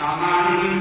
නිවන්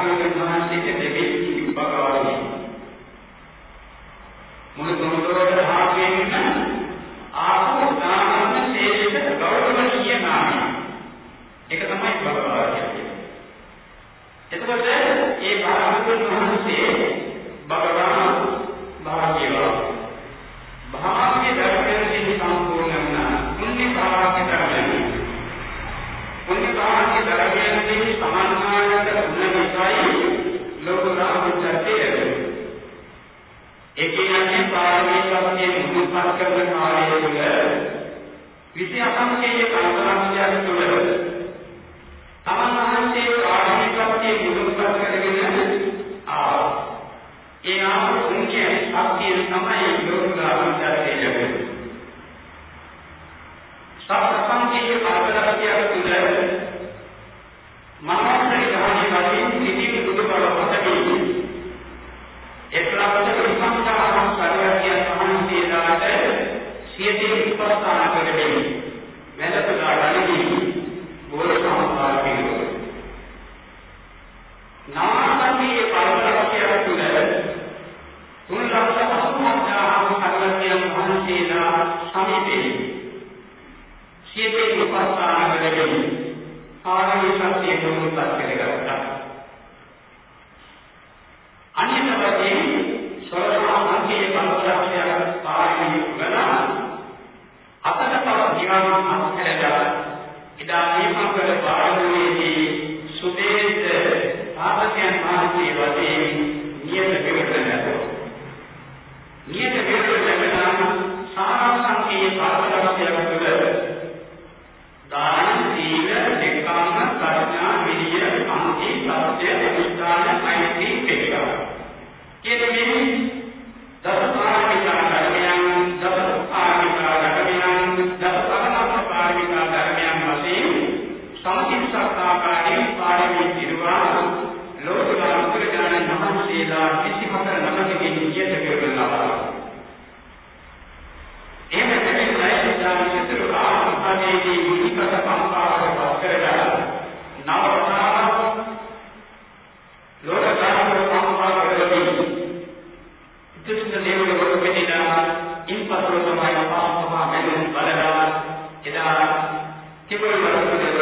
Amém. සත්‍යාකාරයෙන් පාරමී පිරුවා ලෝකනා උපරජාන මහන්සියලා කිසිමක නමකකින් නියත කරනවා එහෙම තමයි ප්‍රයත්නයන් සිදු ආත්මයේදී මුලිකත පම්පාවට කරලා නවතාව ලෝකනා පම්පාවටදී ඉතින් දේවල වරු මෙන්නා ඉන්පසු තමයි පාපමා මෙලු බලලා එදා කිවල් වරු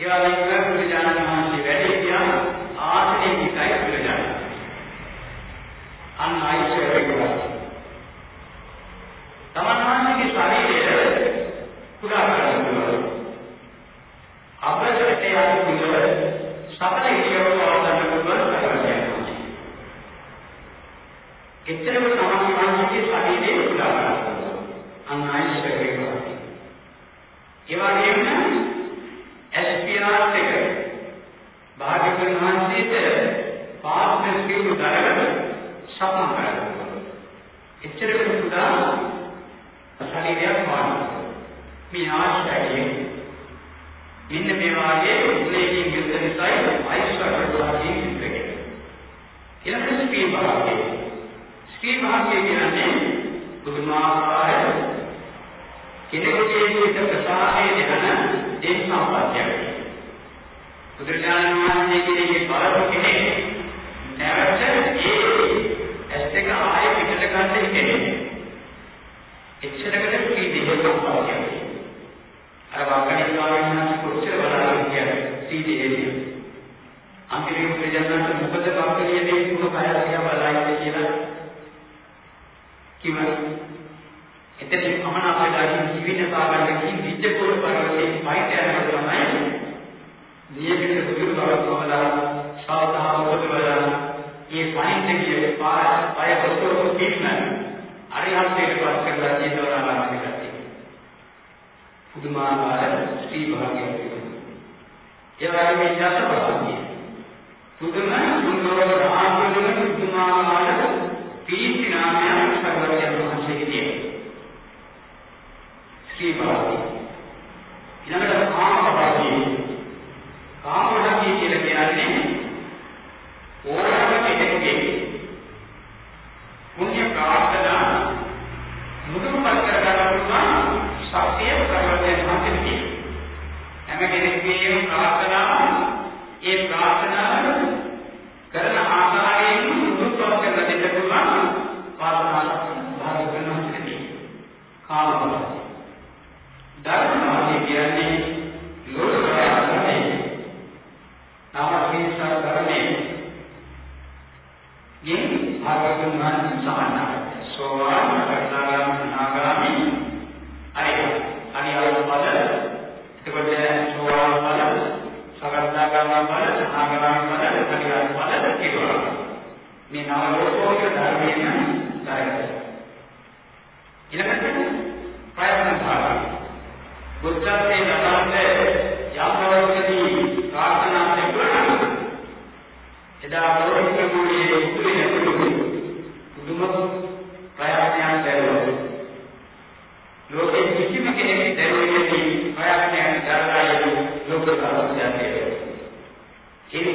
ඒ වගේම බුදුජානක හැම කෙනෙක්ගේම ප්‍රාර්ථනාව ඒ ප්‍රාර්ථනාව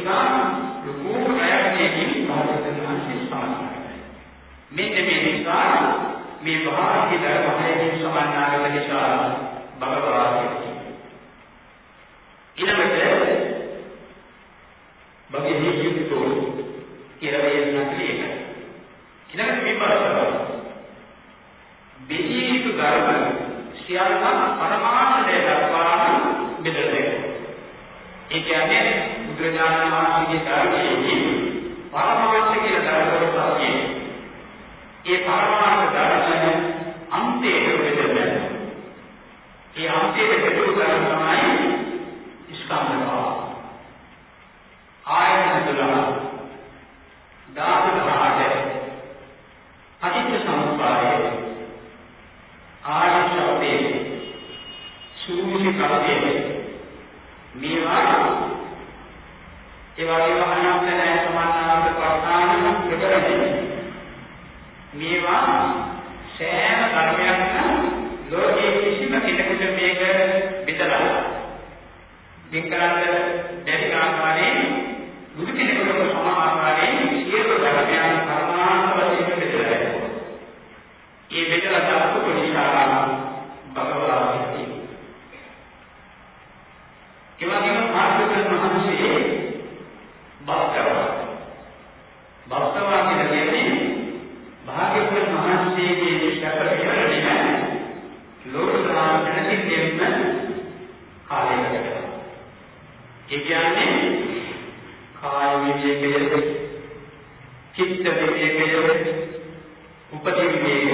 නිසා ලොකු ප්‍රයත්නයකින් භාරතනා ශිෂ්ඨාන මෙන්න මේ නිසා මේ භාග්‍යදර වශයෙන් සමන්නාගත නිසා Африка, Армения. වෙන් කරන්න බැරි ආකාරයෙන් බුදු කෙනෙකුට සමාන ආකාරයෙන් විචිත්ත විවේකයේ උපදී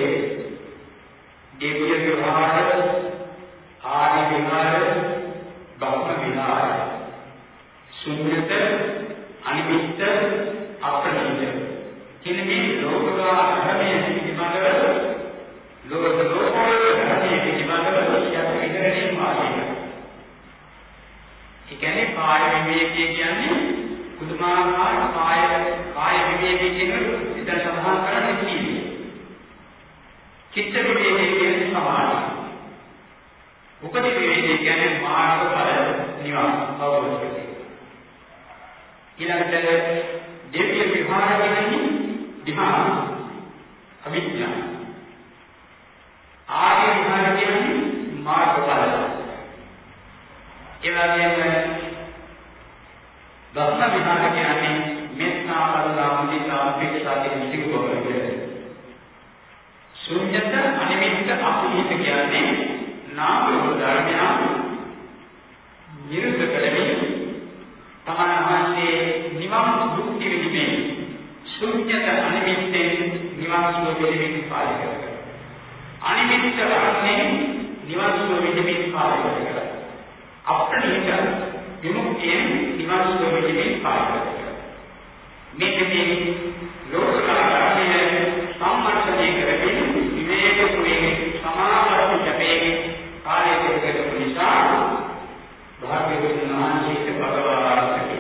භාග්‍යවතුන් වහන්සේට පතවාරාසකේ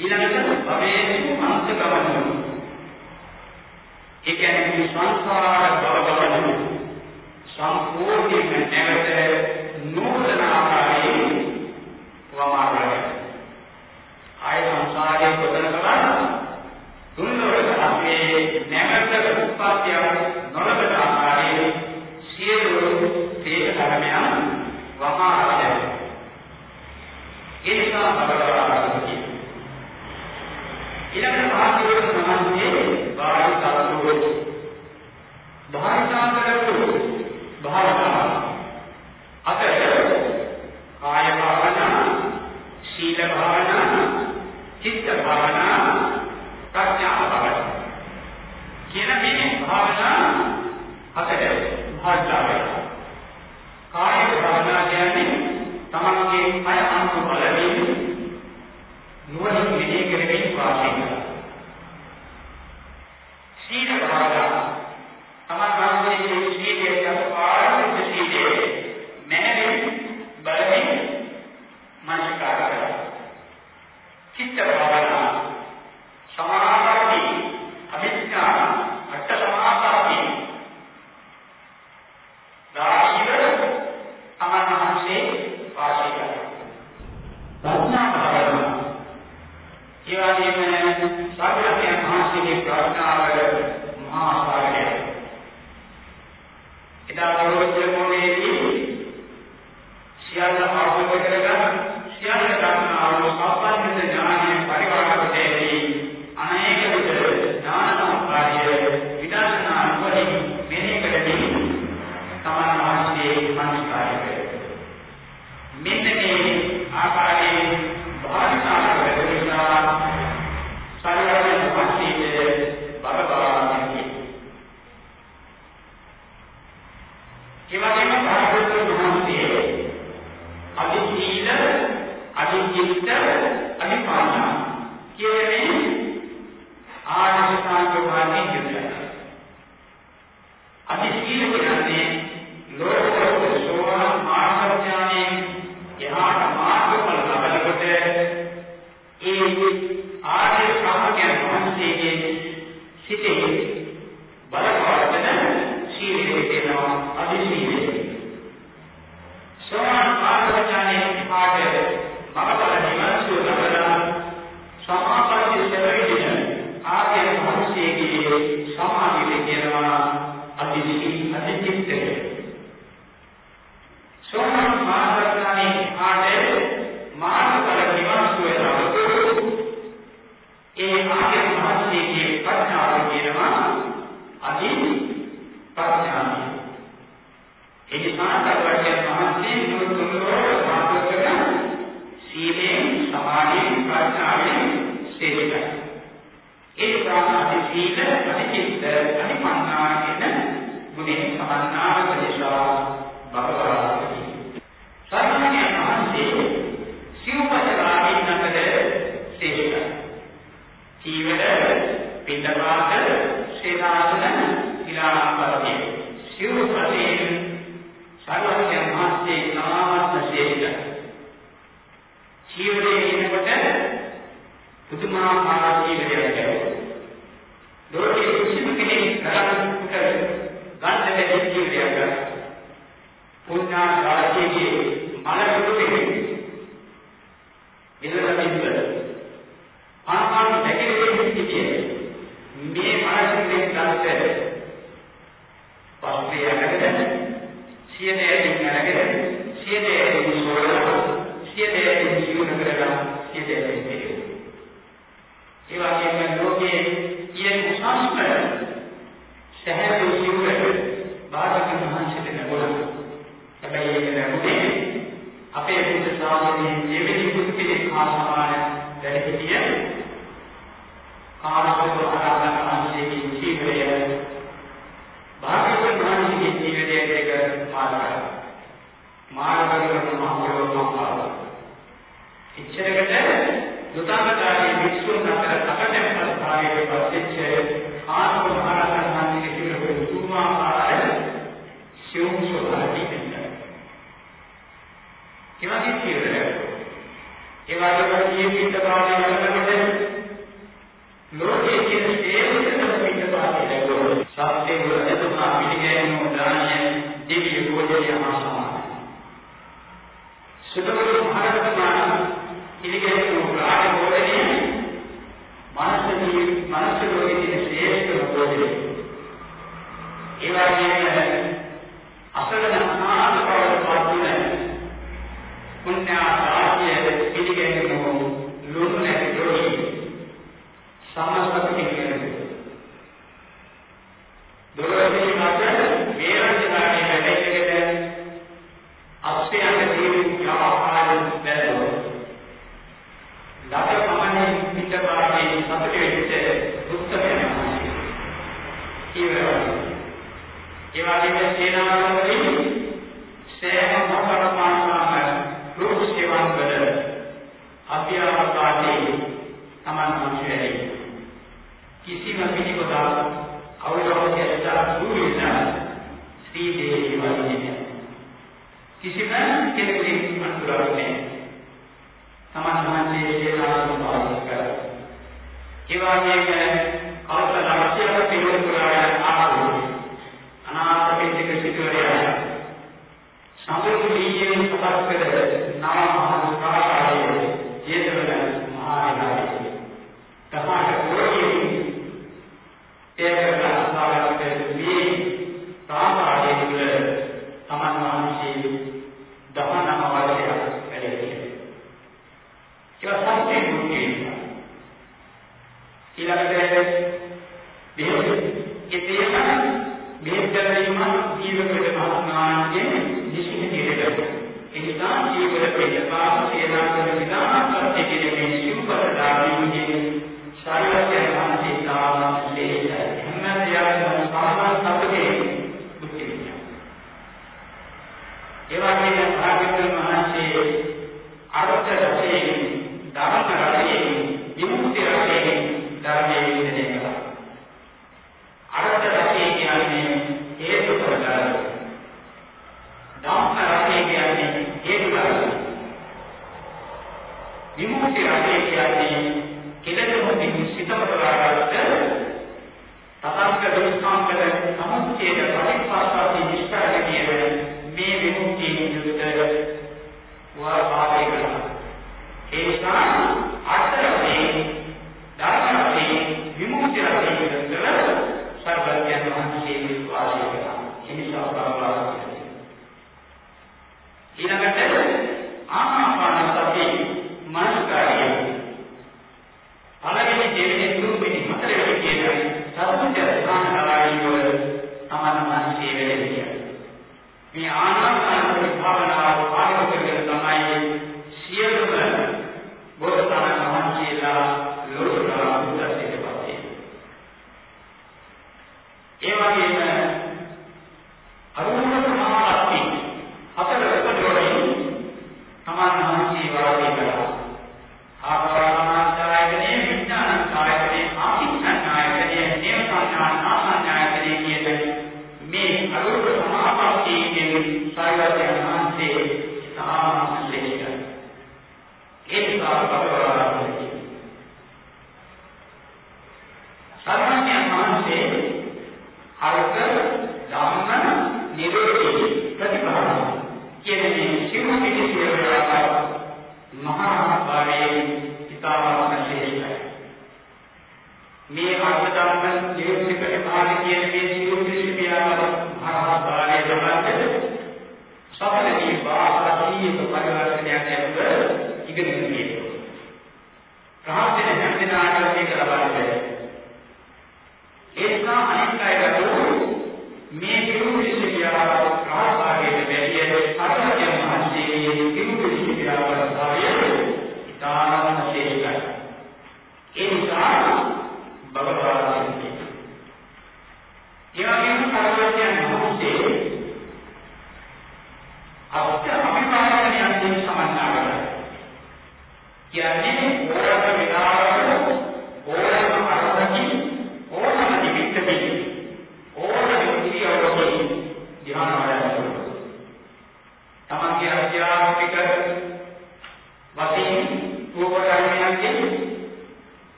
ඊළඟට භවයේ මනස ගමන ඒ කියන්නේ සංසාර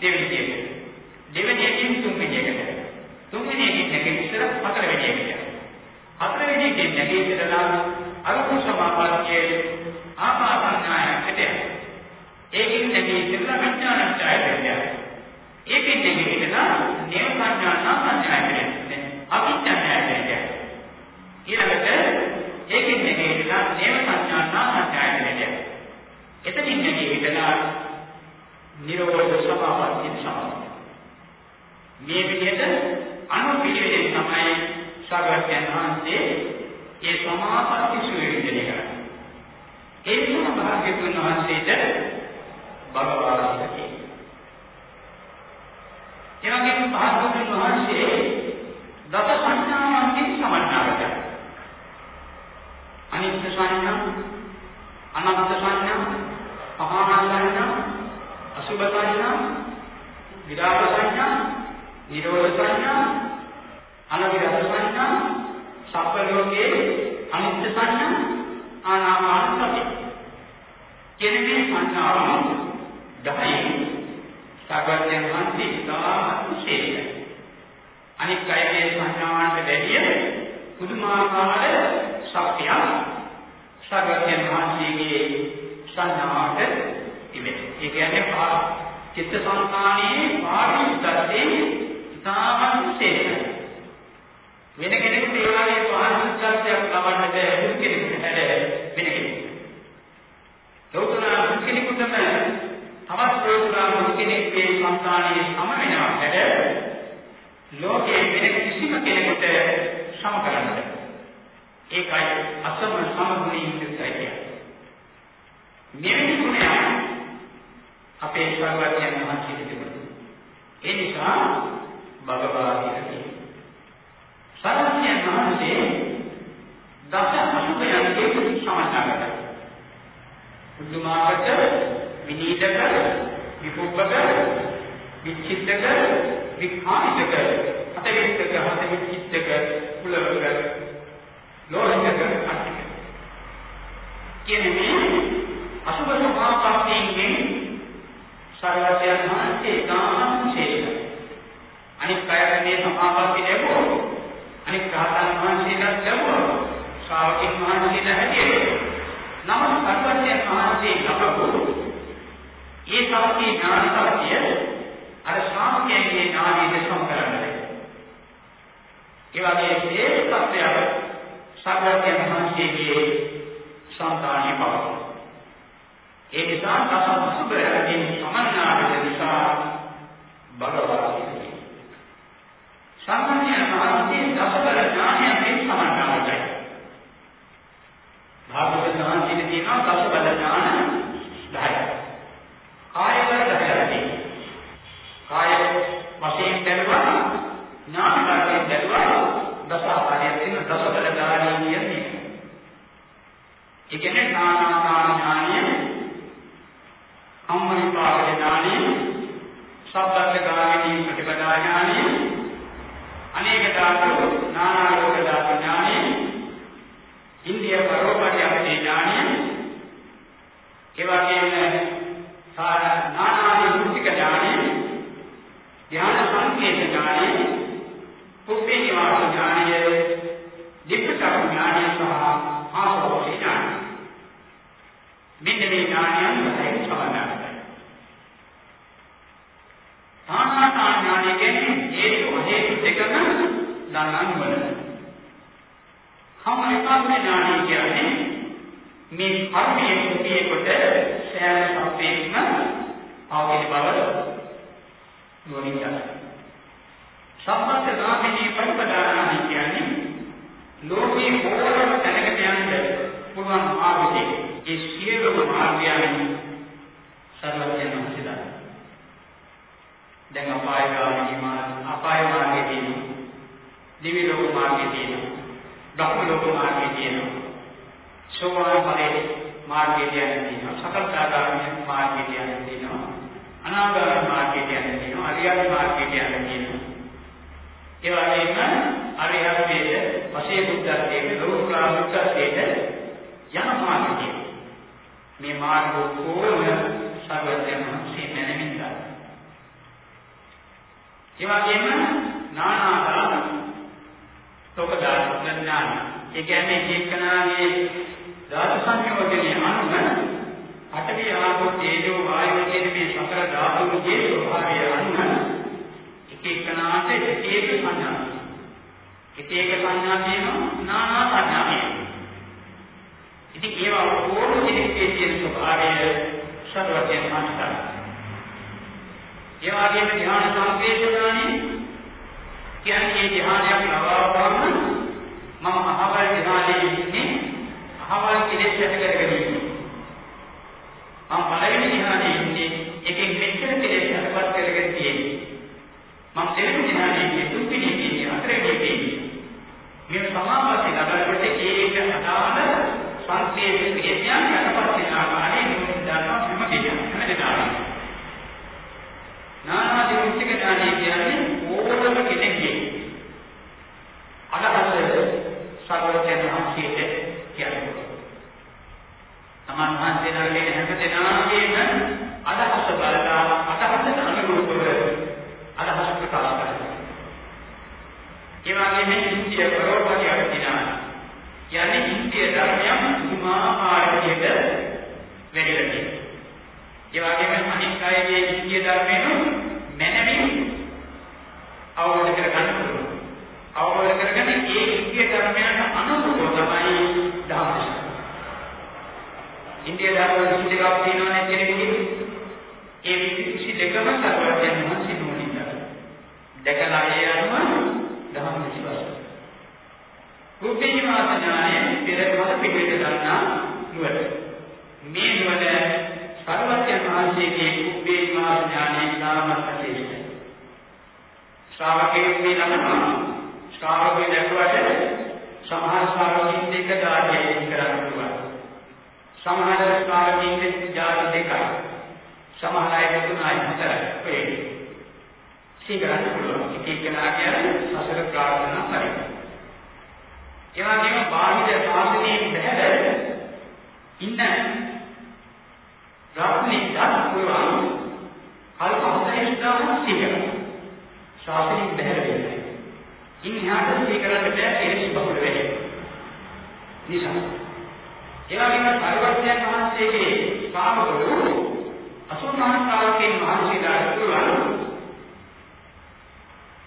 දෙවෙනි එකට. දෙවෙනි එකකින් තුන්වෙනි එකට. තුන්වෙනි එකකින් නැගී ඉස්සර හතරවෙනි එකට. හතරවෙනි එකකින් නැගී ඉස්සරලා අරුප සමාපත්තියේ ආපාසඥායකට ඒකෙන් නැගී ඉඳලා විඥානඥායතනය. ඒකෙන් නැගී ඉඳලා නේව සංඥානාඥායතනය. අවිඥානඥායතනය. ඊළඟට ඒකෙන් නැගී ඉඳලා නේව සංඥානාඥායතනය. එතනින් නැගී ඉඳලා නිරෝධ සමාපatti සමාපatti. මේ විදිහට අනුපිළිවෙලෙන් තමයි සාගතයන් වහන්සේ ඒ සමාපatti සුවේදනය කරන්නේ. ඒ නිසා භාග්‍යතුන් වහන්සේට භගවානකේ. එවැගේම භාග්‍යවතුන් වහන්සේ දස සංඥාවන්ගෙන් සමන්නාවට. අනිත්‍ය සංඥා, අනන්ත සංඥා, පහාන සංඥා, අසුභ සංඥා, විරාග සංඥා, නිරෝධ සංඥා, අනවිරත සංඥා, සබ්බ ලෝකේ අනිත්‍ය සංඥා, ආනාපාන සති. කියන මේ සංඥාවන් 10න් සාගතයන් වහන්සේ ඉතාමත් විශේෂයි. අනික් අයගේ සංඥාවන්ට වැඩිය පුදුමාකාර ශක්තියක් සාගතයන් වහන්සේගේ සංඥාවට තිබෙනවා. ඒ කියන්නේ චිත්ත සංකාණයේ පාරිශුද්ධත්වයේ ඉතාමත් විශේෂයි. වෙන කෙනෙකුට ඒ වගේ පාරිශුද්ධත්වයක් ලබන්නට කෙනෙකුට වෙන කෙනෙකුට. ලෞතර කෙනෙකුටම තවත් ලෝතුරා කෙනෙක්ගේ සංස්කාරයේ සම වෙනවා හැඩ කිසිම කෙනෙකුට සම කරන්න බැහැ. ඒකයි අසම සමගුණී යුක්තයි කියන්නේ. මෙවැනි ගුණයක් අපේ සර්වඥයන් වහන්සේ තිබුණා. ඒ නිසා භගවාගීතේ සර්වඥයන් වහන්සේ දස අසුභයන්ගේ සමාදානයි. බුදුමාකට විනීතක විපුප්පක විචිත්තක විඛානිතක හතවිත්තක හතවිචිත්තක කුලවක ලෝහිතක අට්ටික කියන්නේ මේ අසුභ සමාපත්තියෙන් සර්වඥයන් වහන්සේ තාම ශේෂයි. අනිත් කයට මේ සමාපatti ලැබුවෝ අනිත් රහතන් වහන්සේලාට ලැබුවා ශ්‍රාවකින් වහන්සේලා හැටියට නම සර්වඥයන් වහන්සේ ලබපු ඒ සාක්ෂි ඥාන සත්‍ය අර ශ්‍රාවකයන්ගේ ඥානයේ සම්පරණය ඒ වගේ ඒ සත්‍යය සර්වඥයන් වහන්සේගේ සංතානිය බව ඒ නිසා දසම සුබරකින් සමන්නාද නිසා භගවත් සාමාන්‍ය මානසික දසබල ඥානයෙන් සමන්නාදයි භාගවත ඥානයේ තියෙන දසබල ඥාන 10යි කාය බල 10යි කාය වශයෙන් දැනුවා ඥාන කාර්යයෙන් දැනුවා දස ආකාරයෙන් තියෙන දසබල ඥානය කියන්නේ. ඒ කියන්නේ නානාකාර ඥානය අම්මනිපාක ඥානය සබ්බත් ගාමිනී ප්‍රතිපදා ඥානය අනේක ධාතු නානා ලෝක ධාතු ඥානය ඉන්දිය පරෝපරියප්ති ඥානය ඒ වගේම සාර නානා විමුක්තික ඥානය ධ්‍යාන සංකේත ඥානය කුප්පේ නිවාස ඥානය දික්කත ඥානය සහ ආසෝෂ ඥානය මෙන්න මේ ඥානයන් තමයි සමානයි ආනාපාන ඥානය කියන්නේ හේතු හේතු දෙකම දන්නන් වල. සමනිකාම ඥානය කියන්නේ මේ කර්මයේ කුටියේ කොට සෑම සත්‍යයක්ම ආවෙන බව නොනියයි. සම්මත නාමිනී පරිපදානානි කියන්නේ ලෝකේ ඕනම තැනකට යන්න පුළුවන් මාර්ගයේ ඒ සියලුම මාර්ගයන් සර්වඥ සිතා දැන් අපායගාමී මාර්ග අපාය මාර්ගයේ තියෙනවා. දිවි ලෝක මාර්ගයේ තියෙනවා. බ්‍රහ්ම ලෝක මාර්ගයේ තියෙනවා. සෝවාන් ඵලයේ මාර්ගයේ තියෙනවා. සකල්තාගාමී මාර්ගයේ තියෙනවා. අනාගාමී මාර්ගයේ තියෙනවා. අරියත් මාර්ගයේ තියෙනවා. ඒ වගේම අරිහත්යේ වශයෙන් බුද්ධත්වයේ ලෝකුරා බුද්ධත්වයේ යන මාර්ගයේ මේ මාර්ග කොහොම සර්වඥ සීමෙනින් ගන්නවා. ඒ වගේම නානාදාන තෝකදාන ඥාන. ඒ කියන්නේ ජීකනාගේ ධාතු සංයෝජනයේ අනුව අටවි ආපෝ තේජෝ වායෝ කියන මේ සතර ධාතුන්ගේ ස්වභාවය අනුව එක එකනාට එක එක සංඥා. එක එක සංඥා තියෙනවා නානා සංඥා තියෙනවා. ඉතින් ඒවා ඕන කෙනෙක්ගේ තියෙන ස්වභාවය සර්වඥ මානසිකයි. ඒ වගේම ධ්‍යාන සංකේතනානි කියන්නේ ධ්‍යානයක් ලබාවම මම අහවල් ධ්‍යානයේ ඉන්නේ. අහවල් කෙලෙස් ඇති කරගෙන ඉන්නේ. මම පළවෙනි ධ්‍යානයේ ඉන්නේ. එකෙන් මෙච්චර කෙලෙස් අටපත් කරගෙන තියෙන්නේ. මම දෙවෙනි ධ්‍යානයේ ඉන්නේ තුන්වෙනි ඉන්නේ හතරවෙනි ඉන්නේ මේ සමාපatti ලබනකොට ඒක අදාළ සංකේත ක්‍රියාවන් යටපත් වෙන ආකාරයෙන් නුඹ දන්නවා හැම දෙයක්ම හැමදාම නානා දිවිච්චක ඥානය කියන්නේ ඕනම කෙනෙක්ගේ අදහස සර්වඥ වහන්සේට කියන්නේ. තමන් වහන්සේලාගේ හැම දෙනාගේම අදහස බලලා අදහසට අනුරූපව අදහස් ප්‍රකාශ කරනවා. ඒ වගේම ඉන්දිය ප්‍රෝපණය කරනවා. යන්නේ ඉන්දිය ධර්මයන් සුමාකාර විදිහට වැඩිලා තියෙනවා. ඒ වගේම අනිත් අයගේ ඉන්දිය ධර්මයෙන් මැනවින් අවබෝධ කරගන්න පුළුවන්. අවබෝධ කරගෙන ඒ ඉන්දිය ධර්මයන් අනුකූලව තමයි ධර්ම. ඉන්දිය ධර්ම විසි දෙකක් තියෙනවානේ කෙනෙකුගේ. ඒ විසි දෙකම සර්වඥයන් වහන්සේ නෝනින්ද. දැකලා ඒ අනුව ධර්ම කුබ්බේ නිවාස ඥානය පෙර මත පිළිවෙල ගන්නා නුවණ. මේ නුවණ සර්වඥ මහන්සියගේ කුබ්බේ නිවාස ඥානය ඉතාමත් ශ්‍රේෂ්ඨයි. ශ්‍රාවකයෙක් මේ ළමනවා ශ්‍රාවකයෙක් දැක්වට සමහර ශ්‍රාවකින් දෙක දාඩිය කරන්න පුළුවන්. සමහර ශ්‍රාවකින් ජාති දෙකයි. සමහර අය තුනයි හතරයි. ඔය සීකරන්න පුළුවන්. එක එකනා කියන්නේ සසර ප්‍රාර්ථනා කරනවා. ඒ වගේම බාහිර සාසනයේ බහැර ඉන්න රාත්‍රී දාන පුළුවන්. කල්ප හතරේ ඉඳන් සීකරන්න. ශාසනයෙන් බැහැර වෙන්නේ. ඉන් එහාට සීකරන්න බෑ ඒ බහුල වෙන්නේ. නිසා ඒ වගේම සර්වඥයන් වහන්සේගේ ශ්‍රාවකවරු අසුභාන්තාවකෙන් මහන්සියලා පුළුවන්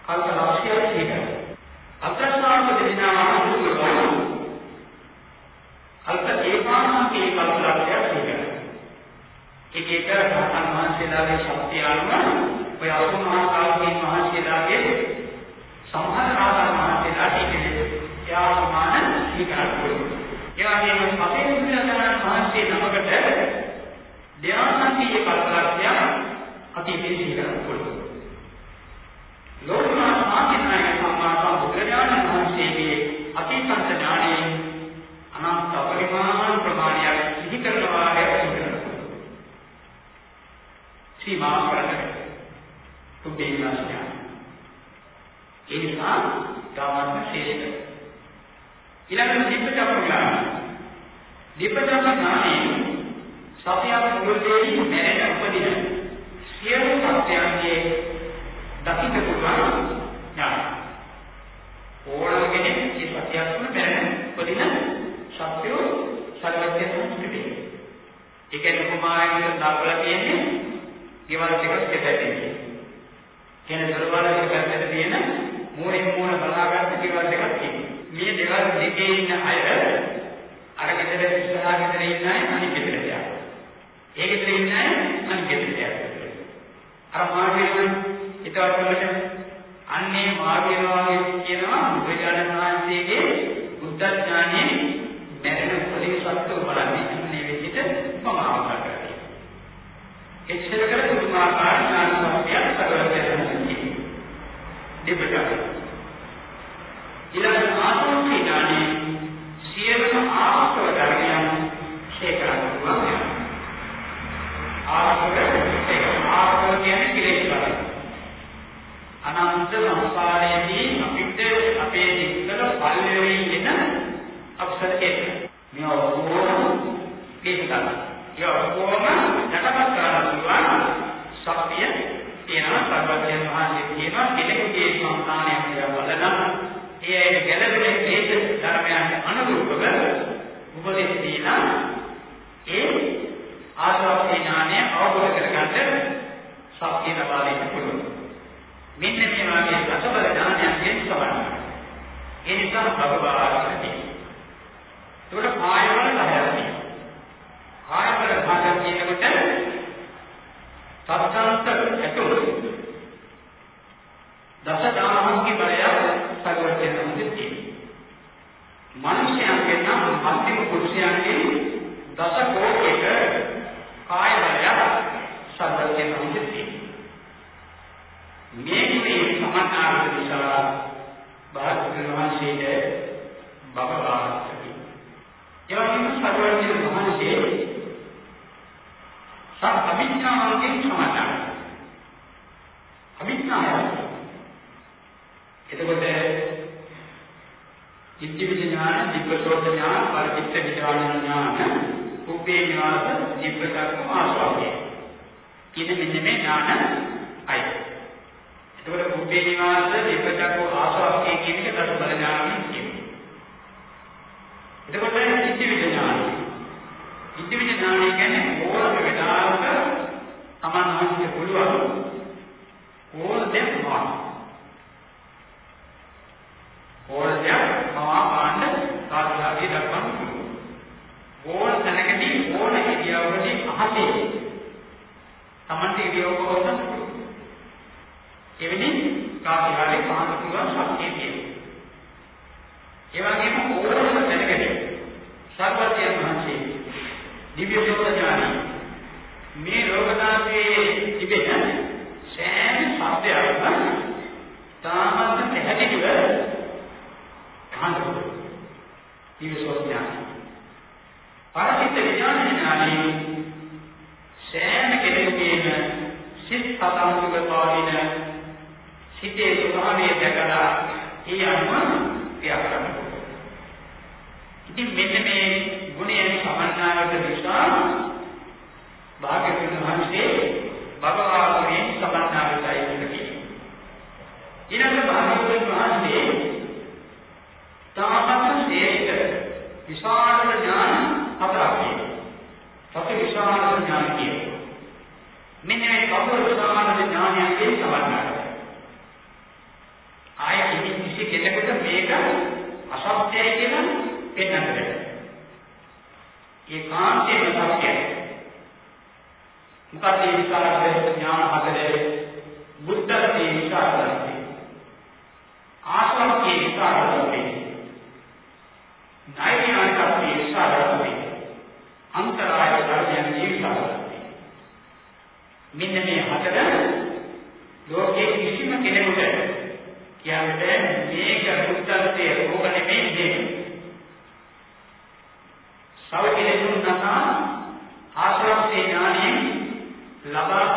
කල්ප ලක්ෂයක් සීකරන්න. අත්‍යස්ථාන දෙදෙනා පුළුවන් අල්ප ඒකාන්තයේ කල්ප ලක්ෂයක් සීකරන්න. එක එක රහතන් වහන්සේලාගේ ශක්තිය අනුව ඔය අසුභාන්තාවකෙන් මහන්සියලාගේ සමහර ඒ වගේම අපේ බුදුරජාණන් වහන්සේ නමකට ධ්‍යානන්තිය කල්පලක්ෂය අතීතයේ සිහිකරන්න පුළුවන්. ලෝකනා සාධිනායක සම්මා සම්බුදුරජාණන් වහන්සේගේ අතීතන්ත ඥානයෙන් අනන්ත පරිමාණ ප්‍රමාණයක් සිහි කරනවා හැකියි. සීමා කරන්නේ තුබේ ඥානය. ඒ නිසා ගාමන්න ශේෂ්ඨ ඊළඟට දීපචක්‍ර ඥානය. දීපචක්‍ර ඥානයේ සත්‍යයක් මුලදී මැරෙන උපදින සියලු සත්‍යයන්ගේ දකින්න පුළුවන් ඥානය. ඕනම කෙනෙක් මේ සත්‍යයක් තුළ මැරෙන උපදින සත්‍යෝ සත්‍යය සංස්කෘතිය. ඒක උපමායකට දාපලා තියෙන්නේ ගෙවල් දෙකක් දෙපැත්තේ. කියන දරවලගේ පැත්තේ තියෙන මූණින් මූණ බලාගන්න ගෙවල් දෙකක් තියෙනවා. මේ දෙවල් දෙකේ ඉන්න අය අර ගෙදර ඉස්සරහා ගෙදර ඉන්න අය අනිත් ගෙදරට යනවා. ඒ ගෙදර ඉන්න අය අනිත් ගෙදරට යනවා. අර මාර්ගයෙන් හිතවත් කරලා අන්නේ මාර්ගයවාගේ කියනවා බුදුරජාණන් වහන්සේගේ බුද්ධ ඥානයේ මැරෙන උපදේශ සත්‍ය බලන්නේ අන්නේ විදිහට මම ආවකට කරන්නේ. එච්චර කර පුදුමාකාර ඥාන සත්‍යයක් සරලව දෙපටක්. ඊළඟ ආත්මික ඥානයේ සියලුම ආස්තව ධර්මයන් ශේකරන්න පුළුවන්. ආස්තව ඒක ආස්තව කියන්නේ කෙලෙස් බලය. අනන්ත සංසාරයේදී අපිට අපේ දික්කල පල්ලෙවි එන අපසර කෙට. මේ ඔක්කොම පිටකල. ඒ ඔක්කොම යටපත් කරන්න පුළුවන් ශක්තිය තියෙනවා සර්වඥයන් වහන්සේ කියනවා කෙනෙකුගේ සංස්කාරය කියලා බලනවා ඒ ගැළපෙන හේතු ධර්මයන්ට අනුරූපව උපදෙස් දීලා ඒ ආශ්‍රව ඥානය අවබෝධ කරගන්න ශක්තිය ලබා දෙන්න පුළුවන්. මෙන්න මේ වාගේ රසබල ඥානයෙන් සමරන. ඒ නිසා භගවාසති. ඒකට කායවල ලහරති. කායවල භාගය කියනකොට සත්‍යන්ත ඇතුළු දස දානහම්ගේ බලය සර්වඥ සම්පතියි. මිනිසයන්ගේ නම් මධ්‍යම පුරුෂයන්ගේ දස කෝටික කාය බලය සර්වඥ සම්පතියි. මේ මේ සමනාර්ථ නිසා බාහිර වහන්සේට බබලාසකි. එවැනිම සර්වඥ වහන්සේ සත් අභිඥාවන්ගෙන් සමානයි. අභිඥාව එතකොට ඉද්ධිවිද ඥාන, දිබ්බසෝත ඥාන, පරිචිත්ත විචාරණ ඥාන, උපේ ඥාන, දිබ්බසක්ම ආස්වාදය. කියන මෙන්න මේ ඥාන අයි. එතකොට උපේ ඥාන, දිබ්බසක්ම ආස්වාදය කියන එක දස බල ඥානෙ කියනවා. එතකොට ඉද්ධිවිද ඥාන. ඉද්ධිවිද ඥාන කියන්නේ ඕනම වෙලාවක Taman හිතේ පුළුවන් ඕන දෙයක් මොනවා ඕන දෙයක් මවා පාන්න සාධාරණයි දක්වන්න පුළුවන්. ඕන තැනකදී ඕන ඉරියව්වකදී අහසේ Tamante ඉරියව්ව කොටන්න පුළුවන්. එවැනි කාර්යාලේ පහන පුළුවන් ශක්තිය තියෙනවා. ඒ වගේම ඕනම තැනකදී සර්වඥයන් වහන්සේ දිව්‍ය සෝත ඥානයි මේ ලෝකදාසයේ තිබෙන සෑම සත්‍යයක්ම තාමත් පැහැදිලිව කාණ්ඩ දිව්‍ය සෝත ඥානයි පරිචිත විඥාන ඥානයි සෑම කෙනෙකුගේම සිත් සතන්තුක පවතින සිතේ ස්වභාවය දැකලා ඒ අනුව ක්‍රියා කරනවා. ඉතින් මෙන්න මේ ගුණයන් සමන්නාවට නිසා භාග්‍යවතුන් වහන්සේ භගවානුනේ සමන්නාවටයි කියන්නේ. ඊළඟ භාග්‍යවතුන් වහන්සේ තාමත් ශ්‍රේෂ්ඨ විශාල ඥාන හතරක් තියෙනවා. සති විශාල ඥාන කියනවා. මෙන්න මේ කවුරු විශාල ඥානයන්ගේ සමන්නාවට ආයෙ කිසි කෙනෙකුට මේක අසත්‍යයි කියලා පෙන්වන්න බැහැ. ඒ කාන්තේම සත්‍යයි. මොකද මේ විකාරක ඥාන හතරේ බුද්ධත්වයේ විකාරකයි. ආශ්‍රමයේ විකාරකයි. නෛර්යානිකත්වයේ විකාරකයි. අන්තරාය ධර්මයන් විකාරකයි. මෙන්න මේ හතර ලෝකයේ කිසිම කෙනෙකුට කියන්නේ මේක බුද්ධත්වයේ රෝග නෙමෙයි දෙන්නේ. සවකිලෙතුන් නැතා ආශ්‍රමසේ ඥානෙ ලබාපු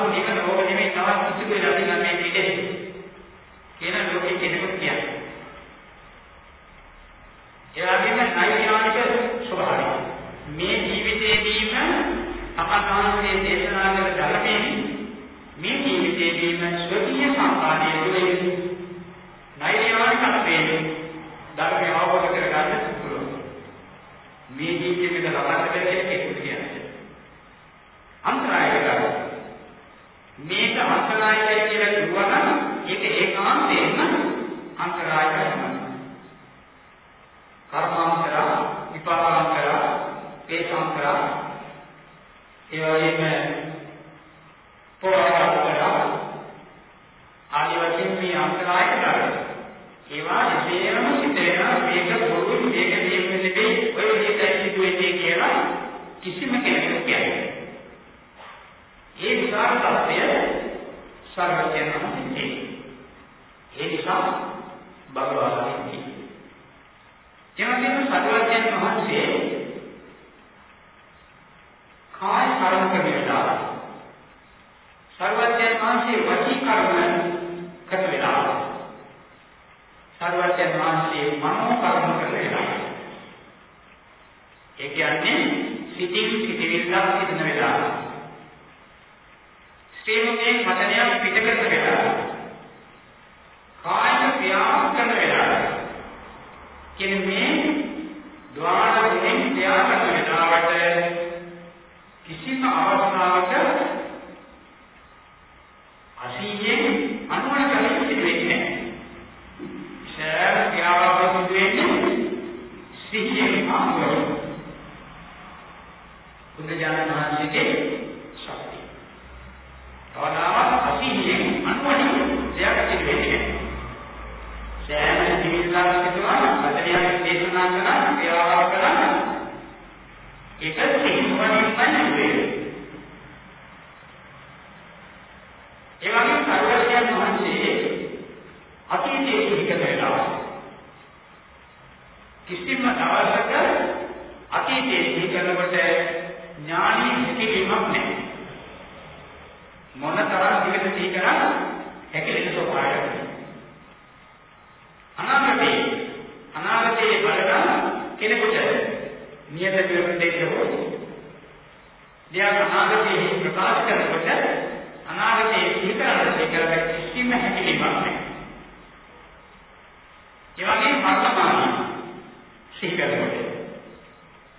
ඒ වගේම සර්වඥයන් වහන්සේ අතීතයේ සිහිකර වෙනවා. කිසිම දවසක අතීතයේ සිහි කරනකොට ඥානී හිතීමක් නැහැ. මොනතරම් දිගට සිහි කරා හැකලෙන ස්වභාවයක්. අනාගතේ අනාගතයේ බලන කෙනෙකුට නියත විවෘතෙන්න ඕනේ. දෙයක් අනාගතයේ ප්‍රකාශ කරනකොට අනාගතයේ සිහි කරන දෙයකට කිසිම හැකියාවක් නැහැ. ඒ වගේම වර්තමානයේ සිහි කරනකොට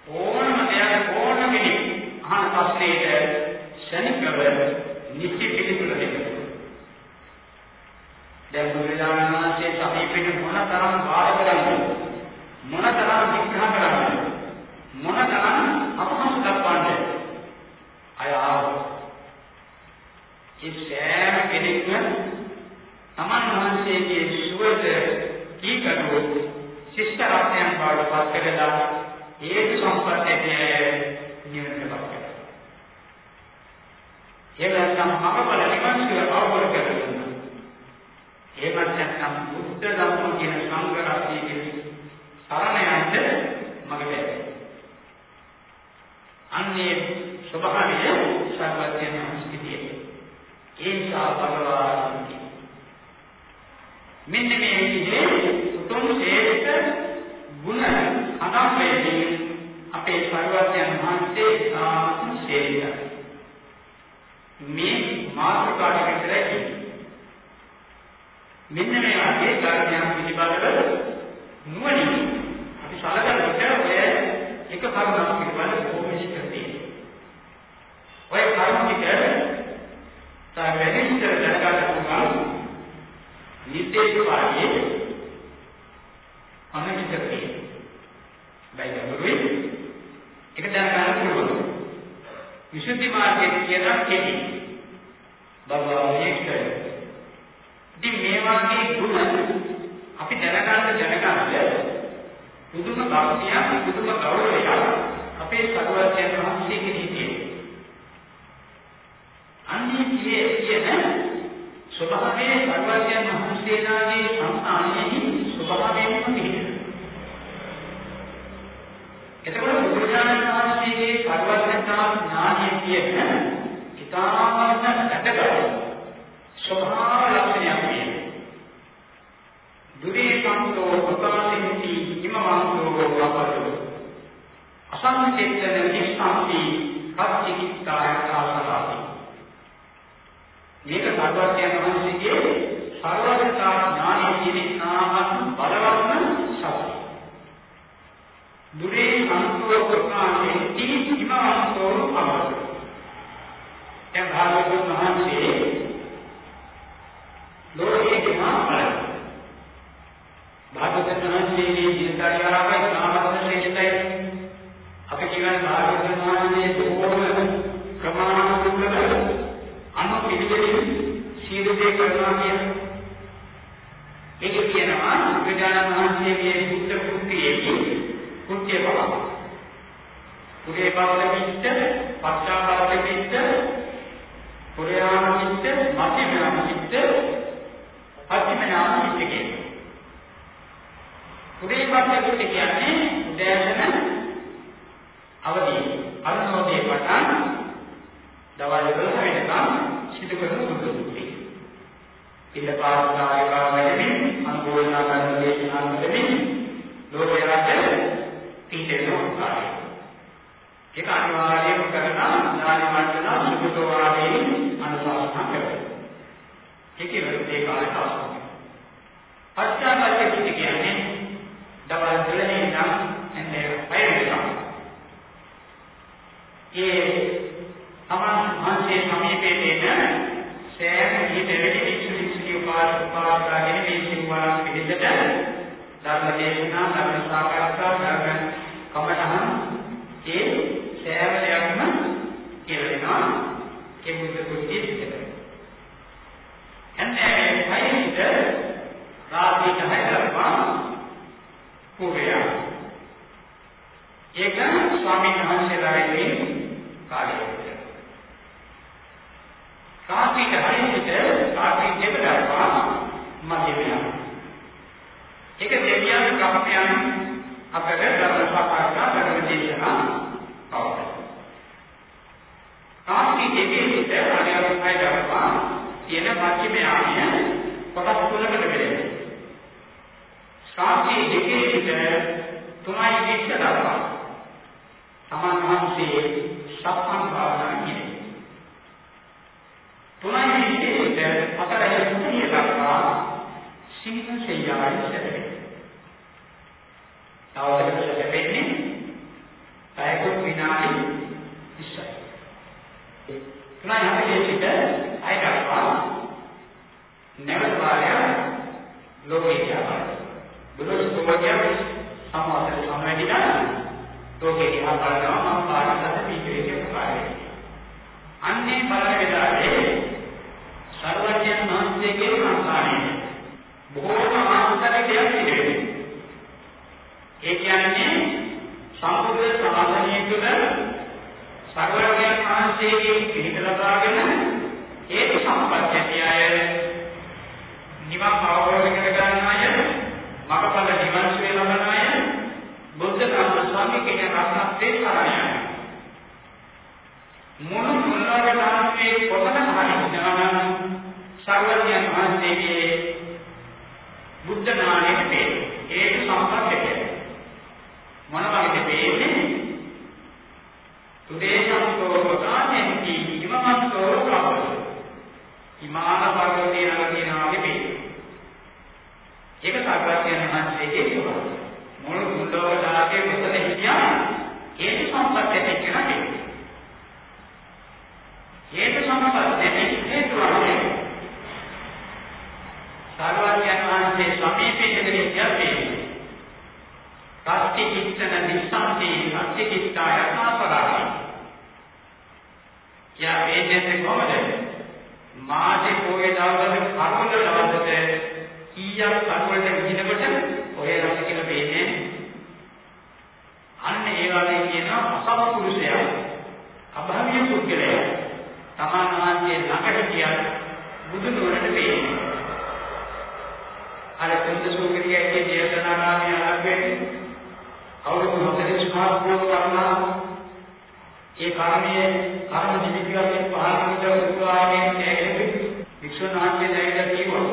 ඕනම දෙයක් ඕනම කෙනෙක් අහන ප්‍රශ්නෙට ශනිකව නිත්‍ය පිළිතුර දෙන්න. දැන් බුදුරජාණන් වහන්සේ සමීපෙට මොන තරම් වාද කරන්නේ මොන තරම් විග්‍රහ කරන්නේ මොන තරම් අපහසු දක්වන්නේ අය ආව ඒ සෑම කෙනෙක්ම තමන් වහන්සේගේ සුවද කීකරුවෝ ශිෂ්ට රත්නයන් බවට පත් කරලා හේතු සම්පන්නයේ නිවනට පත් කරනවා. ඒ නැත්නම් මඟඵල නිවන් සුව අවබෝධ කරගන්නවා. එහෙමත් නැත්නම් බුද්ධ ධම්ම කියන සංඝ රත්නයේ සරණ යන්න මඟ බැහැ. අන්නේ ස්වභාවය සර්වඥ සංස්කෘතිය. ඒ නිසා භගවාන් මෙන්න මේ විදිහේ උතුම් ශ්‍රේෂ්ඨ ගුණ අනම්මේදී අපේ සර්වඥ මහන්සේ සාම ශ්‍රේෂ්ඨයි. මේ මාතෘකාවට විතරයි මෙන්න මේ වගේ කාර්යයන් පිළිබඳව නුවණින් අපි සලකනකොට ඔය එක කරුණක් පිළිබඳව බොහොම ඉස්තරදී. ඔය කරුණ ටික තාවෙනිස්තර දැනගන්න පුළුවන් නිර්දේශ පාළියේ අනිත්‍යකේ. බයිබලෙ ඒක දැනගන්න පුළුවන්. විසුද්ධි මාර්ගයේ කියන කෙටි බබාගේ ඉස්තර. ඉතින් මේ වගේ ගුණ අපි දැනගන්න දැනගන්න පුදුම භක්තියක් පුදුම ගෞරවයක් අපේ සරුවත්යන් වහන්සේගේ හිතේ. අන්නේ කියේ කියන ස්වභාවයේ සරුවත්යන් වහන්සේලාගේ සංස්ථානයේ ස්වභාවයෙන්ම පිළිගන්න. එතකොට බුදුරජාණන් වහන්සේගේ සරුවත්යන් ඥානය කියන ඉතාමත් ඇතකට ස්වභාව ලක්ෂණයක් තියෙනවා. දුරේ සම්තෝ ප්‍රකාශින්ති හිමවන්තෝ අපතෝ අසංචේතන නිස්සම්පි කච්චිකිත්තාය සාසනාති මේක සර්වඥයන් වහන්සේගේ සර්වඥතා ඥානයේ කියන නාමත් බලවත්ම සත්‍ය දුරේ සම්තෝ ප්‍රකාශින්ති හිමවන්තෝ අපතෝ දැන් භාගතුන් වහන්සේ ලෝකයේ මහා භාගතුන් වහන්සේගේ දිනචර්යාවයි සාමර්ථ ශ්‍රේෂ්ඨයි. අපි කියන භාගතුන් වහන්සේ බොහෝම ප්‍රමාණිකව අනු පිළිවෙලින් සීල දේ කරනවා කියන්නේ. ඒක කියනවා බුදුරජාණන් වහන්සේගේ බුද්ධ කෘතියේදී කෘත්‍ය බව. පුරේ බවල පිට, පස්චාබවල පිට, පුරයාම පිට, මධ්‍යම පිට, පස්චිම නාම පිට කියනවා. උදේපත් කියන්නේ උදෑසන අවදී අරුණෝදේ පටන් දවල් 12 වෙනකම් සිදු කරන සුදුසුකම්. ඉන්න පාස්කාරිකා වැඩමින් අනුගෝලනා කරන දේශනා කරමින් ලෝකයට පිටේන කාර්යය. ඒක අනිවාර්යයෙන්ම කරන ඥාන වර්ධන සුදුසු වාදී අනුශාසනා කරනවා. ඒකේ ඒ කාලේ අවශ්‍යයි. පස්චාත්තාපය කියන්නේ දවල් 12 ඉඳන් එන්නේ 5 වෙනකම්. ඒ තමන් මහන්සිය සමීපයේ තියෙන සෑම ඊට වැඩි වික්ෂු වික්ෂුණී උපාසක උපාසකාගෙන මේ සිංහල පිළිදෙට ධර්ම දේශනා ධර්ම සාකච්ඡා ධර්ම කමඨහන් ඒ සෑම දෙයක්ම කියලා දෙනවා ඒ බුද්ධ කුද්ධිය පිටත. එන්නේ පයින්ද රාත්‍රී 10 දක්වා පුරය. ඒක ස්වාමීන් වහන්සේලාගේ කාර්යය. කාපිට හරියට කාපි දෙකදවා මැද වෙනවා. ඒක දෙවියන් කප්පයන් අපට ධර්ම සාකච්ඡා ධර්ම දේශනා පවතී. කාපි දෙකේ විතර අනිවාර්යයෙන්ම දක්වා තියෙන මැදිම ආමිය කොටස් තුනකට බෙදෙනවා. ශාස්ත්‍රයේ දෙකේ සිට තුනයි විස්ස දක්වා තමන් වහන්සේ සප්පන් භාවනා කියන්නේ. තුනයි විස්සේ සිට හතරයි තුනිය දක්වා සිංහ සෙය්‍යාවයි සැපේ. තවදකට සැපෙන්නේ පැයකට විනාඩි 20යි. තුනයි හතරේ සිට අය දක්වා නැවත වාරයක් ලෝකේ යනවා. බුදුන් තුමගේ සමාතර සමවැදිනා තෝකේ දිහා බලනවා මම පාඩකට පිටුවේ ප්‍රකාරය. අන්නේ බලන විදාලේ සර්වඥයන් වහන්සේගේ සංස්කාරය බොහෝම ආන්තරිකයක් තිබෙනවා. ඒ කියන්නේ සම්පූර්ණ සමාධිය තුළ සර්වඥයන් වහන්සේගේ පිළිත ලබාගෙන හේතු සම්පත්තිය අය නිවන් අවබෝධ කර ගන්න අය මගපල නිවන් සුවය ලබන අය බුද්ධ ධර්ම ස්වාමී කියන රත්නත්‍රේ සරණයි. මුළු මුල්ලාගේ කොතන හරි ඥානං සර්වඥයන් වහන්සේගේ බුද්ධ ඥානයේ මේ හේතු සම්පත්තිය මොන වගේද වෙන්නේ තුදේශන්තෝ ප්‍රකාශෙන්ති ඉමමන්තෝ කවද? හිමාන පර්වතයේ නග තියෙනවා වගේ ඒක සාකච්ඡා මහන්සේගේ ස්වභාවය මුළු මුල්ලෝක දාගේ මෙතන හිටියා හේතු සම්පත්තිය කියන එක හේතු සම්පත්තිය හේතුවයි සර්වඥයන් වහන්සේ සමීපයේ ඉඳගෙන යන්නේ සත්‍ය කිත්තන නිස්සන්ති සත්‍ය කිත්තා යථාපරායි යා වේදෙන්නේ කොහොමද මාසේ පොයේ දවසේ කරුණ දවසට කීයක් කරුණට විදිනකොට ඔය රස කියලා වෙන්නේ අන්න ඒ වගේ කියන අසත්පුරුෂයා අභාවිය පුද්ගලයා තමන් වහන්සේ ළඟට ගියත් බුදුන් වහන්සේ වෙන්නේ අර කුන්ද සූත්‍රයේ දේශනාවේ අලක් වෙන්නේ අවුරුදු 45ක් කරනවා. ඒ කාර්යයේ කර්ම නිමිතියෙන් පහළ විතර උත්සාහයෙන් කියන්නේ වික්ෂුන් වහන්සේ දැයිලා කිව්වා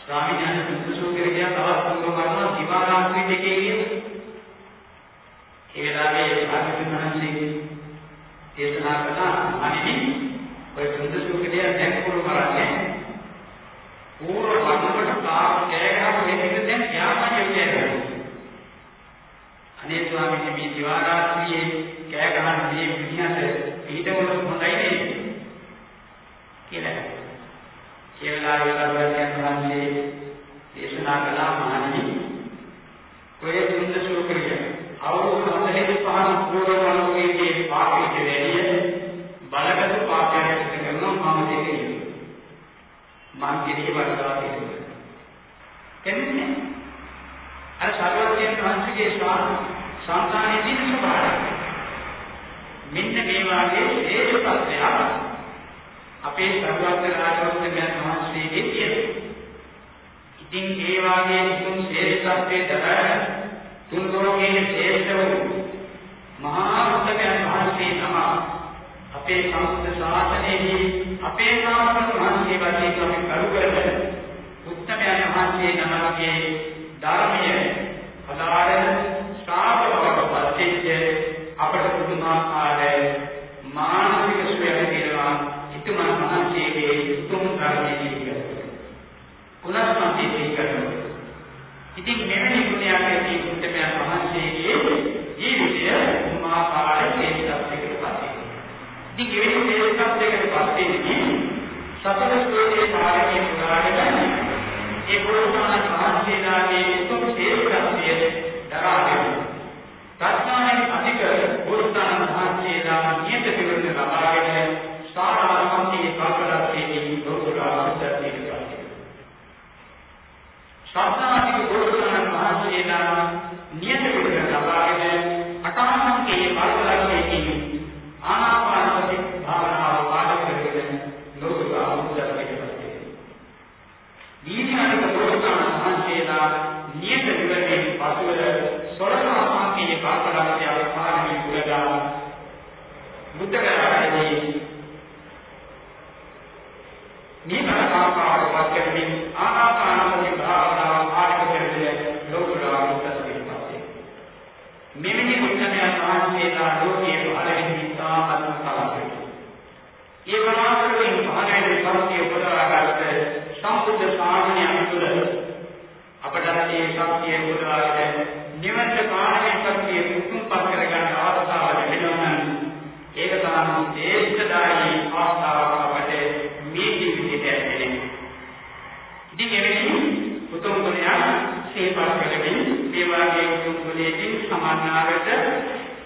ස්වාමීන් වහන්සේ බුදුසෝකර කියන තවත් තුන් කරනවා දිවාරාත්‍රි දෙකේ කියන. ඒ වෙලාවේ භාග්‍යවතුන් වහන්සේ දේශනා කළා අනිදි ඔය බුදුසෝකරිය දැන් කුරු කරන්නේ. පූර්ව වර්ණකට කාම කෑගහම වෙන්නේ දැන් යාමයි කියන්නේ අනේ ස්වාමීන් මේ දිවාරාත්‍රියේ කෑ ගහන මේ විදිහට පිටවල හොඳයි නේද කියලා. ඒ වෙලාවේ කරුණාවෙන් වහන්සේ දේශනා කළා මහණනි. ඔය දුන්න සූත්‍රය අවුරුදු 45 පූර්වවලෝකයේ පාපිට වැඩිය බලගත් පාපයක් කරනවා මම දෙකේ. මං කිරි වර්තා තියෙනවා. එන්නේ අර සර්වඥයන් වහන්සේගේ සංසාරයේ තියෙන ස්වභාවය. මෙන්න මේ වාගේ හේතු තත්ත්වයක් අපේ සර්වඥ රාජවංශයන් වහන්සේගේ තියෙනවා. ඉතින් ඒ වාගේ තුන් ශ්‍රේෂ්ඨත්වයේ දරන තුන් දොරකේ ශ්‍රේෂ්ඨ වූ මහා උත්තමයන් වහන්සේ නම අපේ සම්බුද්ධ ශාසනයේ අපේ ශාසන වහන්සේ වශයෙන් අපි කරු කරගෙන උත්තමයන් වහන්සේ නමගේ ධර්මය අදාළ ශ්‍රාවකවට පත්වෙච්ච අපට පුදුමාකාර මානසික සුවයක් තියෙනවා ඉතුමන් මහන්සියගේ උතුම් ධර්මයේ ජීවිතය. පුනස්මන්ති ජීවිතය. ඉතින් මෙවැනි ගුණයක් ඇති උත්තරයන් මහන්සියගේ ජීවිතය පුදුමාකාර හේතුත්වයකට පත් වෙනවා. ඉතින් එවැනි හේතුත්වයකට පත් වෙන්නේ සතර ස්කෝලේ පාරකේ පුරාගෙන ඒ පුරුෂාන මහන්සියලාගේ උතුම් ශේෂ්ඨත්වය දරාගෙන ප්‍රඥාවෙන් අධික පුරුෂාන මහන්සියලා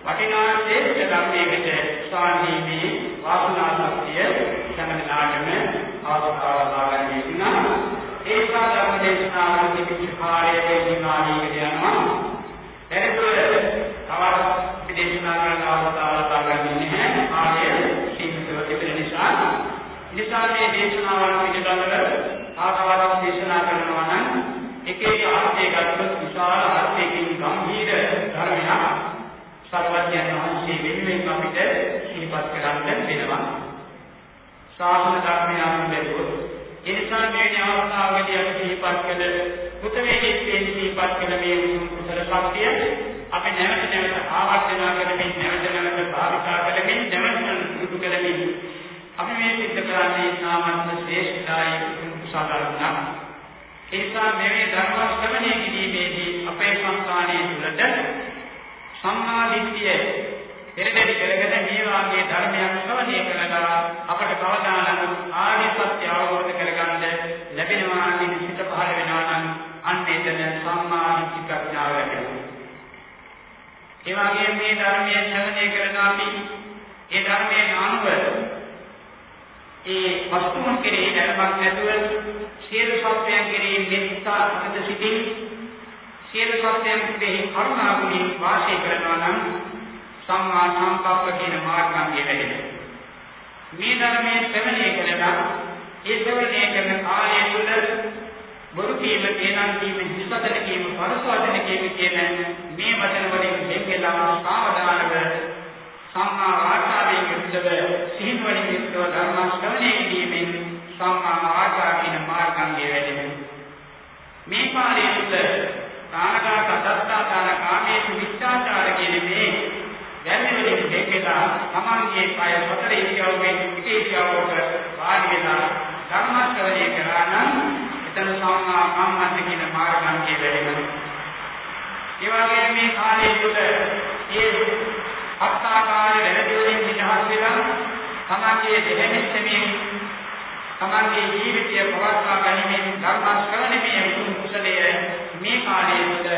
වටිනා ශ්‍රේෂ්ඨ ධර්මයකට සාහිදී වාසනා ශක්තිය සම්මනාටම අවස්ථාව ලබාගන්නේ නැතිනම් ඒ සාධර්ම දේශනාවන් පිටිකාරයේ විනාඩියකට යනවා එතකොට තවත් දේශනා කරන අවස්ථාව ලබාගන්නේ නැහැ ආයේ සීමිතව තිබෙන නිසා. නිසා මේ දේශනාවන් පිළිබඳව ආකාරයෙන් දේශනා කරනවා නම් එකේ අර්ථය ගත්තොත් විශාල අර්ථයක් සර්වඥයන් වහන්සේ වෙනුවෙන් අපිට සිහිපත් කරන්න වෙනවා. සාසන ධර්මය අනුබලව ඒ නිසා මේ අවස්ථාවේදී අපි සිහිපත් කළ මුතවේදී සිහිපත් කළ මේ කුසල ශක්තිය අපි නැවත නැවත ආවර්තනා කරමින් නැවත නැවත භාවිතා කරමින් නැවත සිදු කරමින් අපි මේ සිද්ධ කරන්නේ සාමාන්‍ය ශ්‍රේෂ්ඨයි කුසල ධර්මයක්. ඒ නිසා මේ ධර්ම ශ්‍රවණය කිරීමේදී අපේ සම් සම්මා දිට්ඨිය පෙරදරි කරගෙන මේ වාගේ ධර්මයන් ශ්‍රවණය කරලා අපට කවදා නමුත් ආර්ය සත්‍ය අවබෝධ කරගන්න ලැබෙනවා කියන සිත පහළ වෙනවා නම් අන්න එතන සම්මා දිට්ඨි ප්‍රඥාව ලැබෙනවා. ඒ වගේම මේ ධර්මයන් ශ්‍රවණය කරන අපි ඒ ධර්මයේ අනුව ඒ වස්තුන් කෙරෙහි ධර්මයක් නැතුව සියලු සත්‍යයන් කෙරෙහි මෙත්තා සමද සිටින් සියලු සත්‍යයන් කෙරෙහි කරුණාවෙන් වාසය කරනවා නම් සම්මා සංකප්ප කියන මාර්ගයෙන් හැදෙනවා. මේ ධර්මයේ ශ්‍රවණය කරලා ඒ ශ්‍රවණය කරන කාලය තුළ බුදු කීම තේනම් කීම හිසතන කීම පරසවදන කීම කියන මේ වචන වලින් දෙකලා සාවධානව සම්මා වාචාවෙන් යුක්තව සිහිනුවණින් යුක්තව ධර්ම ශ්‍රවණය කිරීමෙන් සම්මා වාචා කියන මාර්ගයෙන් වැඩෙනවා. මේ පාරේ තුළ කාණගාත දත්තාදාන කාමයේ විචාචාර කියන මේ වැරදිවලින් දෙකලා තමන්ගේ පය සතර ඉරියව්වෙන් ඉතිරියවට වාඩි වෙලා ධර්මස්කවණය කරා නම් එතන සම්මා කම්මන්ත කියන මාර්ගාංගයේ වැඩෙනවා. ඒ වගේම මේ කාලයේ තුල මේ අත්තාකාරය වැරදිවලින් විනාශ වෙලා තමන්ගේ දෙහෙමෙච්චමින් තමන්ගේ ජීවිතය පවත්වා ගැනීමෙන් ධර්මස්කවණය මේ කුසලයේ මේ කාලයේ තුළ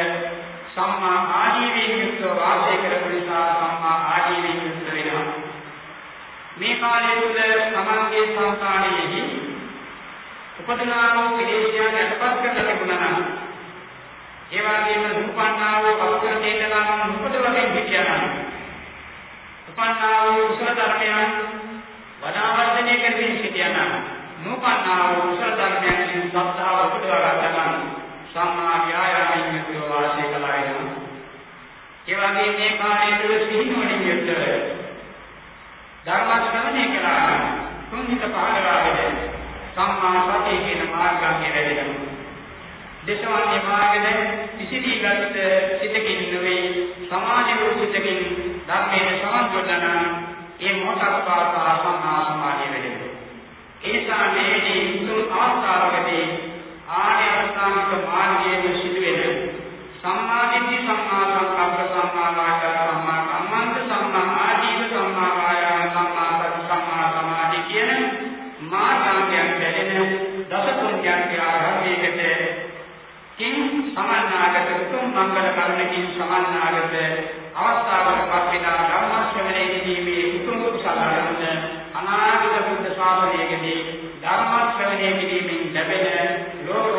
සම්මා ආජීවයෙන් යුක්තව වාසය කරපු නිසා සම්මා ආජීවයෙන් යුක්ත වෙනවා. මේ කාලයේ තුළ සමන්ගේ සංකාණයෙහි උපදනාවෝ පිළිසියන් යටපත් කරන තිබුණා නම් ඒ වගේම රූපන්නාවෝ අවසර චේතනාවන් උපදවමින් පිටියනවා. උපන්නාවෝ කුසල ධර්මයන් වඩා වර්ධනය කරමින් සිටියනවා. නූපන්නාවෝ කුසල ධර්මයන් සත්‍තාව උපදවා ගන්නවා. සම්මා ව්‍යායාමයෙන් යුක්තව වාසය කළා වෙනවා. ඒ වගේ මේ කාණේ තුළ සිහිනුවණින් යුක්තව ධර්ම ශ්‍රවණය කළා. කුංජිත පහළවගෙන සම්මා සතිය කියන මාර්ගය වැඩෙනවා. දේශවන්‍ය මාර්ගයෙන් විසිරීගත් සිතකින් නෙවෙයි සමාජ රූපිතකින් ධර්මයේ සමන්වදන ඒ මොහොතපාසා සම්මා සමාධිය වැඩෙනවා. ඒ නිසා මේදී මුල් ආස්ථාවකදී ආර්ය අෂ්ටාංගික මාර්ගයේ සිදුවෙන සම්මා දිට්ඨි සම්මා සංකප්ප සම්මා වාචා සම්මා කම්මන්ත සම්මා ආජීව සම්මා වායාම සම්මා සති සම්මා සමාධි කියන මාර්ගයන් ගැන දස පුණ්‍යයන්ගේ ආරම්භයකට කිං සමන්නාගත උතුම් මංගල කරුණකින් සමන්නාගත අවස්ථාවකපත් වෙනා ධර්මශ්‍රවණයේදී මේ උතුම් කුසලයන් අනාගත බුද්ධ ශාසනයේදී ධර්මශ්‍රවණයේදී ලැබෙන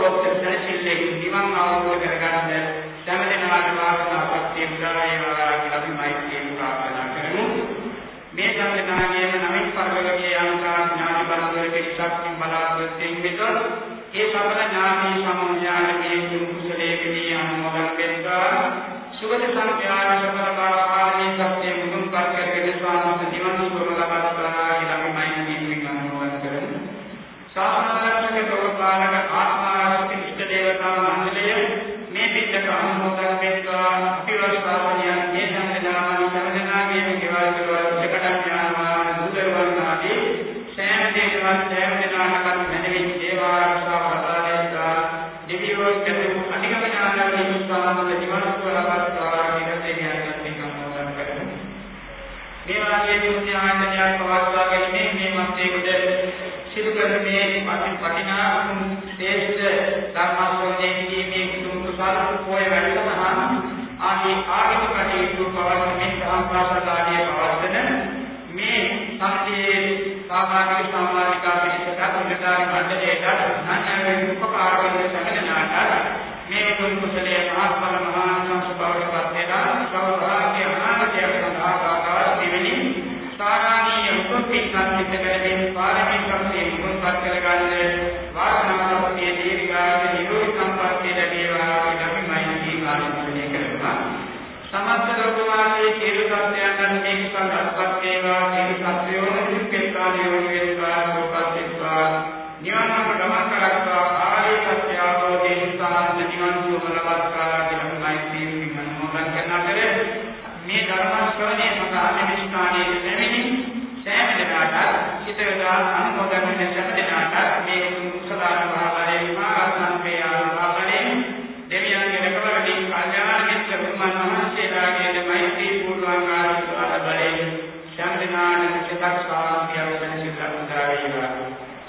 ඔක්කොම දැනසිල්ලේ නිවන් අවබෝධ කරගන්න සෑම දිනකටම ආශාපත්තිය කරායි වරා කියලා අපි මෛත්‍රියෙන් ප්‍රාර්ථනා කරමු. මේ සෑම දිනාගේම නමින් පරිවර්ගයේ අනුකාර ඥාන බලවල පිටසක්කින් බලාපොරොත්තුෙන් මෙතොර ඒ සබල ඥානී සමෝඥානමේ කුසලයේ පිළියම් මොගල් වෙත්වා සුගත සංඥා සබල බව මේ අපි පටිනාතුන් ශ්‍රේෂ්ඨ ධර්මාස්වරණය කිරීමේ උතුම් කුසල පොය වැඩසටහන ආදී ආගමික කටයුතු පවත්වන මේ සංස්කාරකාරී පවත්වන මේ සත්‍යයේ සාමාජික සමාජිකා පිළිසක උද්ඝාටන මණ්ඩලයට අනවෙන් උපකාර වන සැකනාට මේ උතුම් කුසලයේ මහත්ඵල මහා සංස්කාරක පත්‍යනා සෞභාග්‍ය අනාගතය සඳහා ආකාර දෙවෙනි සාරාණීය උපපින් සම්පිත කරමින් පාරමිතා සම්පත් කරගන්න වාසනාවක් තියෙන දීර්ඝායු නිරෝගී සම්පත්තිය ලැබේවා කියලා අපි මෛත්‍රී ආරම්භණය කරනවා. සමස්ත ලෝකවාසී සියලු සත්‍යයන්ට මේ කුසල අත්පත් වේවා සියලු සත්‍යයෝ නිරුක්කේතාලියෝ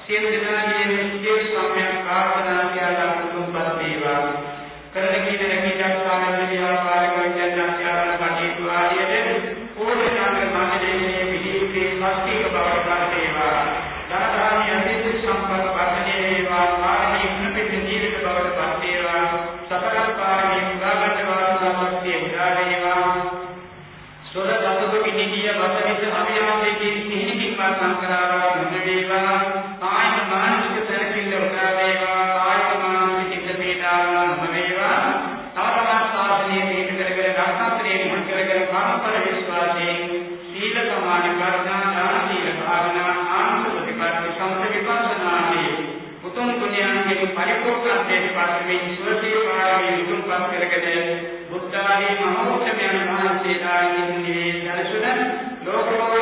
Siete años. මේ පරිපූර්ණ පාරමී සුවසේ පාරමී උතුම්පත් කරගෙන බුද්ධාගමේ මහෞෂධයන් වහන්සේලාගේ නිවේ දර්ශන ලෝකෝත්තර